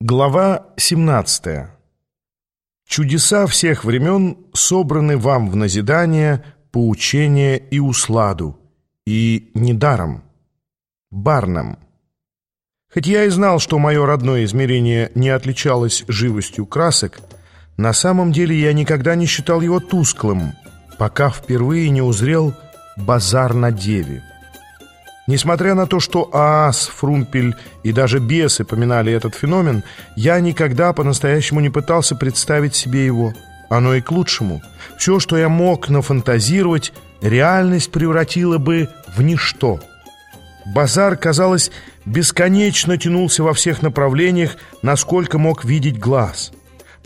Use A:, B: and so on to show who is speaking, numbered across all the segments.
A: Глава 17. Чудеса всех времен собраны вам в назидание, поучение и усладу, и недаром. Барнам. Хоть я и знал, что мое родное измерение не отличалось живостью красок, на самом деле я никогда не считал его тусклым, пока впервые не узрел базар на деве. Несмотря на то, что ААС, Фрумпель и даже бесы поминали этот феномен, я никогда по-настоящему не пытался представить себе его. Оно и к лучшему. Все, что я мог нафантазировать, реальность превратила бы в ничто. Базар, казалось, бесконечно тянулся во всех направлениях, насколько мог видеть глаз.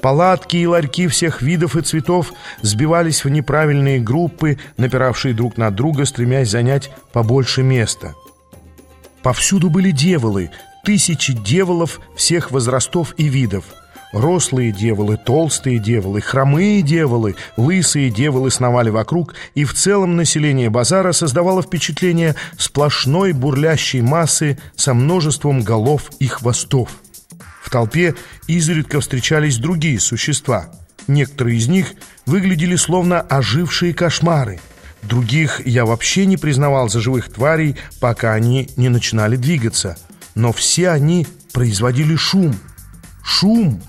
A: Палатки и ларьки всех видов и цветов сбивались в неправильные группы, напиравшие друг на друга, стремясь занять побольше места. Повсюду были деволы, тысячи деволов всех возрастов и видов. Рослые деволы, толстые деволы, хромые деволы, лысые деволы сновали вокруг, и в целом население базара создавало впечатление сплошной бурлящей массы со множеством голов и хвостов. В толпе изредка встречались другие существа. Некоторые из них выглядели словно ожившие кошмары. Других я вообще не признавал за живых тварей, пока они не начинали двигаться. Но все они производили шум. Шум!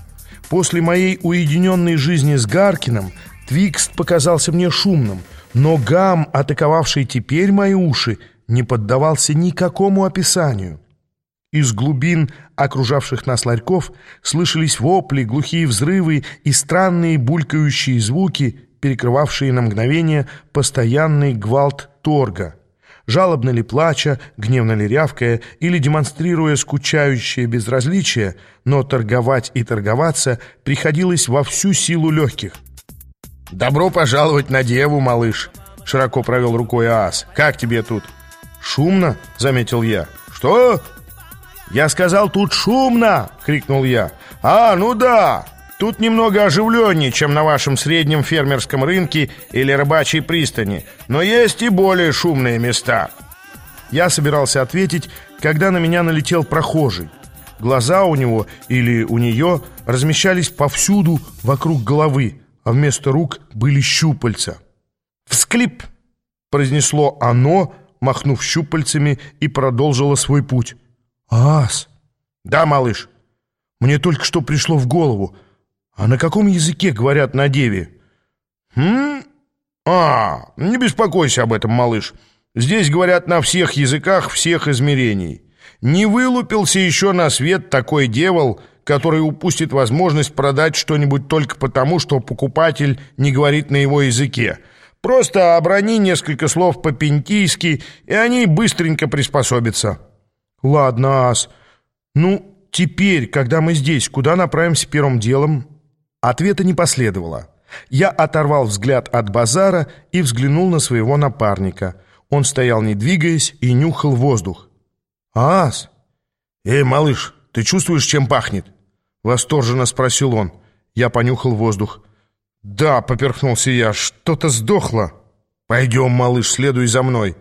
A: После моей уединенной жизни с Гаркином Твикст показался мне шумным, но гам, атаковавший теперь мои уши, не поддавался никакому описанию. Из глубин окружавших нас ларьков слышались вопли, глухие взрывы и странные булькающие звуки, перекрывавшие на мгновение постоянный гвалт торга. Жалобно ли плача, гневно ли рявкая или демонстрируя скучающее безразличие, но торговать и торговаться приходилось во всю силу легких.
B: «Добро пожаловать на деву, малыш!» — широко провел рукой Аас. «Как тебе тут?»
A: «Шумно», — заметил я.
B: «Что?»
A: «Я сказал, тут шумно!» — крикнул я.
B: «А, ну да! Тут немного оживленнее, чем на вашем среднем фермерском рынке или рыбачьей пристани, но есть и более шумные места».
A: Я собирался ответить, когда на меня налетел прохожий. Глаза у него или у нее размещались повсюду вокруг головы, а вместо рук были щупальца. «Всклип!» — произнесло оно, махнув щупальцами, и продолжило свой путь. «Ас!»
B: «Да, малыш!»
A: «Мне только что пришло в голову. А на каком языке говорят на деве?»
B: «Хм? А, не беспокойся об этом, малыш. Здесь говорят на всех языках всех измерений. Не вылупился еще на свет такой девол, который упустит возможность продать что-нибудь только потому, что покупатель не говорит на его языке. Просто оброни несколько слов по-пентийски, и они быстренько приспособятся».
A: «Ладно, Ас. Ну, теперь, когда мы здесь, куда направимся первым делом?» Ответа не последовало. Я оторвал взгляд от базара и взглянул на своего напарника. Он стоял, не двигаясь, и нюхал воздух. «Ас!»
B: «Эй, малыш, ты чувствуешь, чем пахнет?»
A: Восторженно спросил он. Я понюхал воздух. «Да», — поперхнулся я, — «что-то сдохло».
B: «Пойдем, малыш, следуй за мной».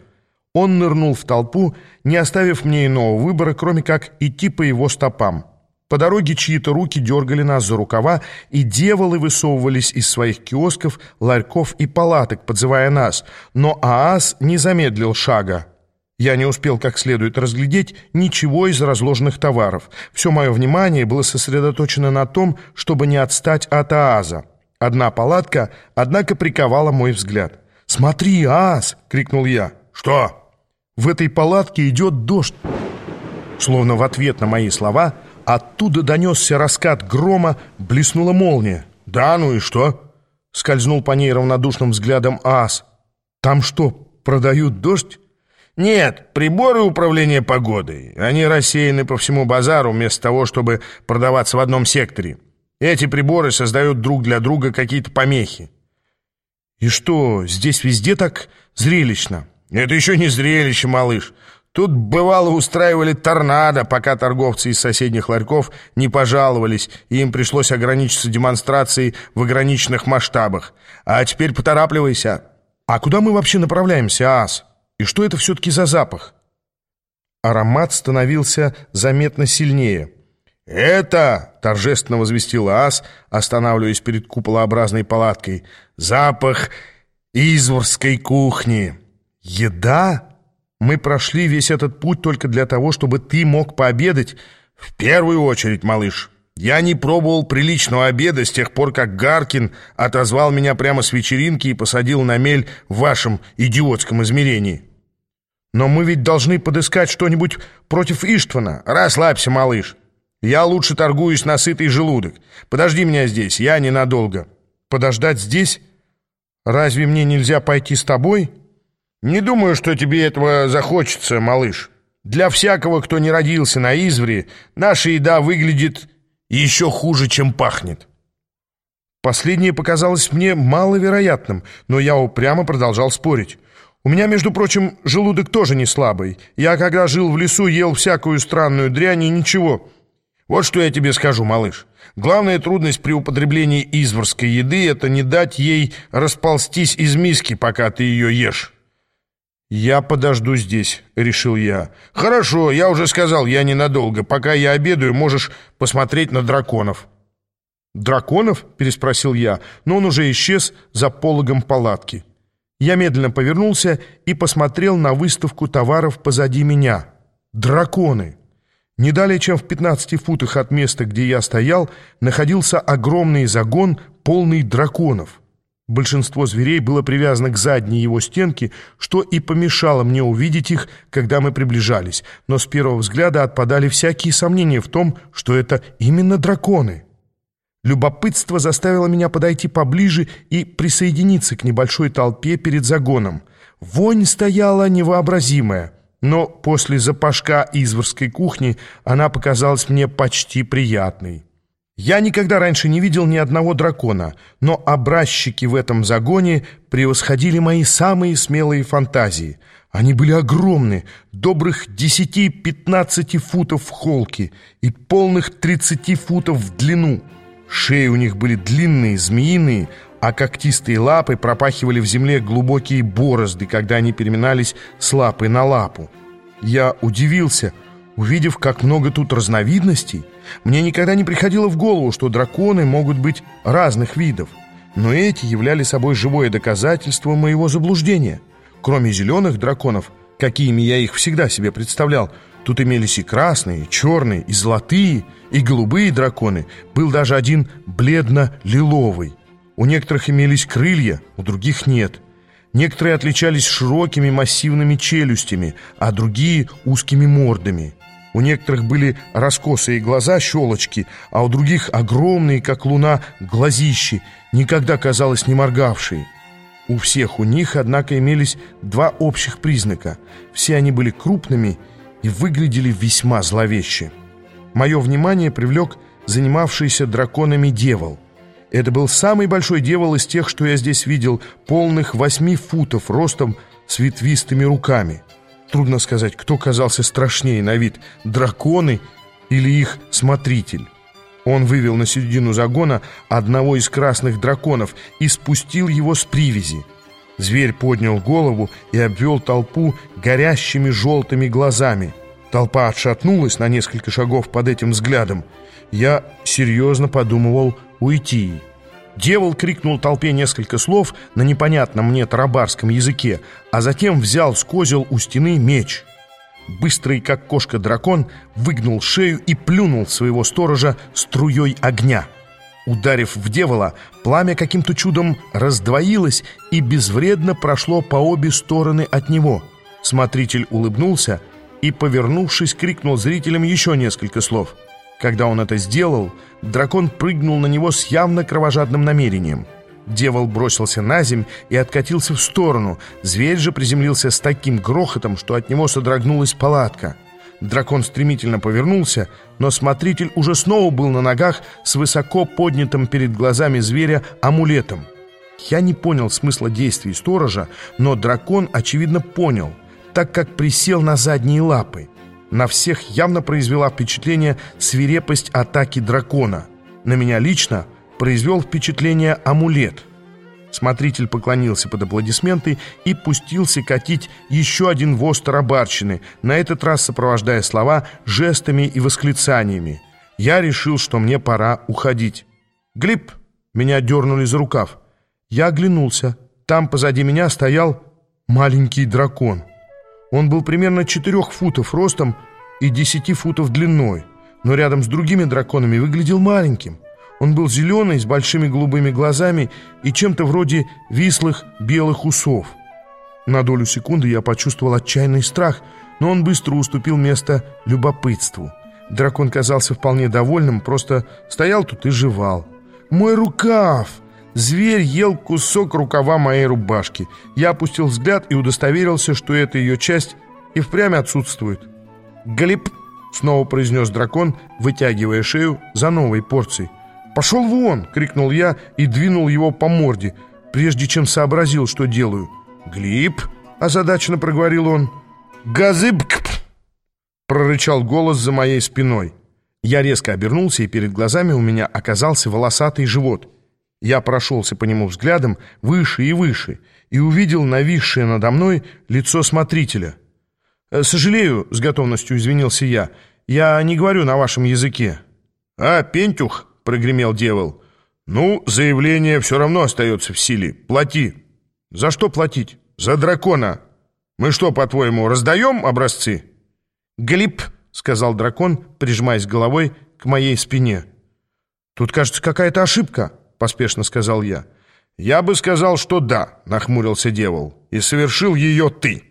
A: Он нырнул в толпу, не оставив мне иного выбора, кроме как идти по его стопам. По дороге чьи-то руки дергали нас за рукава, и дьяволы высовывались из своих киосков, ларьков и палаток, подзывая нас. Но ААС не замедлил шага. Я не успел как следует разглядеть ничего из разложенных товаров. Все мое внимание было сосредоточено на том, чтобы не отстать от ААЗа. Одна палатка, однако, приковала мой взгляд. «Смотри, ААЗ!» — крикнул я.
B: «Что?»
A: В этой палатке идет дождь. Словно в ответ на мои слова оттуда донесся раскат грома, блеснула молния.
B: «Да, ну и что?»
A: Скользнул по ней равнодушным взглядом ас. «Там что, продают дождь?»
B: «Нет, приборы управления погодой. Они рассеяны по всему базару вместо того, чтобы продаваться в одном секторе. Эти приборы создают друг для друга какие-то помехи».
A: «И что, здесь везде так зрелищно?»
B: Это еще не зрелище, малыш. Тут, бывало, устраивали торнадо, пока торговцы из соседних ларьков не пожаловались, и им пришлось ограничиться демонстрацией в ограниченных масштабах. А теперь поторапливайся.
A: А куда мы вообще направляемся, Ас? И что это все-таки за запах? Аромат становился заметно сильнее.
B: «Это, — торжественно возвестил ас, останавливаясь перед куполообразной палаткой, — запах изворской кухни».
A: «Еда? Мы прошли весь этот путь только для того, чтобы ты мог пообедать?»
B: «В первую очередь, малыш, я не пробовал приличного обеда с тех пор, как Гаркин отозвал меня прямо с вечеринки и посадил на мель в вашем идиотском измерении».
A: «Но мы ведь должны подыскать что-нибудь против Иштвана».
B: «Расслабься, малыш». Я лучше торгуюсь на сытый желудок. Подожди меня здесь, я ненадолго.
A: Подождать здесь? Разве мне нельзя пойти с тобой?
B: Не думаю, что тебе этого захочется, малыш. Для всякого, кто не родился на извре, наша еда выглядит еще хуже, чем пахнет.
A: Последнее показалось мне маловероятным, но я упрямо продолжал спорить. У меня, между прочим, желудок тоже не слабый. Я, когда жил в лесу, ел всякую странную дрянь и ничего.
B: Вот что я тебе скажу, малыш. Главная трудность при употреблении изворской еды — это не дать ей расползтись из миски, пока ты ее ешь.
A: «Я подожду здесь», — решил я.
B: «Хорошо, я уже сказал, я ненадолго. Пока я обедаю, можешь посмотреть на драконов».
A: «Драконов?» — переспросил я, но он уже исчез за пологом палатки. Я медленно повернулся и посмотрел на выставку товаров позади меня. «Драконы!» Не далее, чем в 15 футах от места, где я стоял, находился огромный загон, полный драконов. Большинство зверей было привязано к задней его стенке, что и помешало мне увидеть их, когда мы приближались, но с первого взгляда отпадали всякие сомнения в том, что это именно драконы. Любопытство заставило меня подойти поближе и присоединиться к небольшой толпе перед загоном. Вонь стояла невообразимая — но после запашка изворской кухни она показалась мне почти приятной. Я никогда раньше не видел ни одного дракона, но образчики в этом загоне превосходили мои самые смелые фантазии. Они были огромны, добрых 10-15 футов в холке и полных 30 футов в длину. Шеи у них были длинные, змеиные, а когтистые лапы пропахивали в земле глубокие борозды, когда они переминались с лапы на лапу. Я удивился, увидев, как много тут разновидностей. Мне никогда не приходило в голову, что драконы могут быть разных видов. Но эти являли собой живое доказательство моего заблуждения. Кроме зеленых драконов, какими я их всегда себе представлял, тут имелись и красные, и черные, и золотые, и голубые драконы. Был даже один бледно-лиловый. У некоторых имелись крылья, у других нет. Некоторые отличались широкими массивными челюстями, а другие — узкими мордами. У некоторых были раскосые глаза, щелочки, а у других огромные, как луна, глазищи, никогда, казалось, не моргавшие. У всех у них, однако, имелись два общих признака. Все они были крупными и выглядели весьма зловеще. Мое внимание привлек занимавшийся драконами дьявол. Это был самый большой дьявол из тех, что я здесь видел, полных восьми футов ростом с ветвистыми руками. Трудно сказать, кто казался страшнее на вид, драконы или их смотритель. Он вывел на середину загона одного из красных драконов и спустил его с привязи. Зверь поднял голову и обвел толпу горящими желтыми глазами. Толпа отшатнулась на несколько шагов под этим взглядом. Я серьезно подумывал уйти. Дьявол крикнул толпе несколько слов на непонятном мне тарабарском языке, а затем взял с козел у стены меч. Быстрый, как кошка-дракон, выгнул шею и плюнул своего сторожа струей огня. Ударив в дьявола, пламя каким-то чудом раздвоилось и безвредно прошло по обе стороны от него. Смотритель улыбнулся и, повернувшись, крикнул зрителям еще несколько слов — когда он это сделал, дракон прыгнул на него с явно кровожадным намерением. Дьявол бросился на земь и откатился в сторону. Зверь же приземлился с таким грохотом, что от него содрогнулась палатка. Дракон стремительно повернулся, но смотритель уже снова был на ногах с высоко поднятым перед глазами зверя амулетом. Я не понял смысла действий сторожа, но дракон, очевидно, понял, так как присел на задние лапы. На всех явно произвела впечатление свирепость атаки дракона. На меня лично произвел впечатление амулет. Смотритель поклонился под аплодисменты и пустился катить еще один воз тарабарщины, на этот раз сопровождая слова жестами и восклицаниями. Я решил, что мне пора уходить. «Глеб!» — меня дернули за рукав. Я оглянулся. Там позади меня стоял маленький дракон. Он был примерно четырех футов ростом и десяти футов длиной, но рядом с другими драконами выглядел маленьким. Он был зеленый, с большими голубыми глазами и чем-то вроде вислых белых усов. На долю секунды я почувствовал отчаянный страх, но он быстро уступил место любопытству. Дракон казался вполне довольным, просто стоял тут и жевал. «Мой рукав!» Зверь ел кусок рукава моей рубашки. Я опустил взгляд и удостоверился, что эта ее часть и впрямь отсутствует. «Глеб!» — снова произнес дракон, вытягивая шею за новой порцией. «Пошел вон!» — крикнул я и двинул его по морде, прежде чем сообразил, что делаю. «Глеб!» — озадаченно проговорил он. «Газыбк!» — прорычал голос за моей спиной. Я резко обернулся, и перед глазами у меня оказался волосатый живот — я прошелся по нему взглядом выше и выше и увидел нависшее надо мной лицо смотрителя. «Э, «Сожалею», — с готовностью извинился я, — «я не говорю на вашем языке».
B: «А, пентюх», — прогремел дьявол, — «ну, заявление все равно остается в силе. Плати».
A: «За что платить?»
B: «За дракона. Мы что, по-твоему, раздаем образцы?»
A: «Глип», — сказал дракон, прижимаясь головой к моей спине. «Тут, кажется, какая-то ошибка» поспешно сказал я.
B: «Я бы сказал, что да», — нахмурился дьявол. «И совершил ее ты.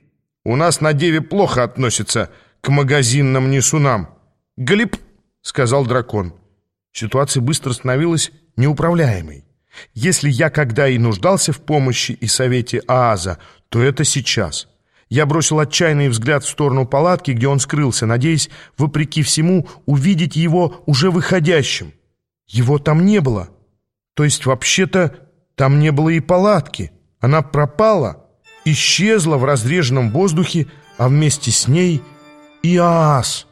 B: У нас на деве плохо относятся к магазинным несунам».
A: «Глип», — сказал дракон. Ситуация быстро становилась неуправляемой. Если я когда и нуждался в помощи и совете Ааза, то это сейчас. Я бросил отчаянный взгляд в сторону палатки, где он скрылся, надеясь, вопреки всему, увидеть его уже выходящим. Его там не было. То есть, вообще-то, там не было и палатки. Она пропала, исчезла в разреженном воздухе, а вместе с ней и аас —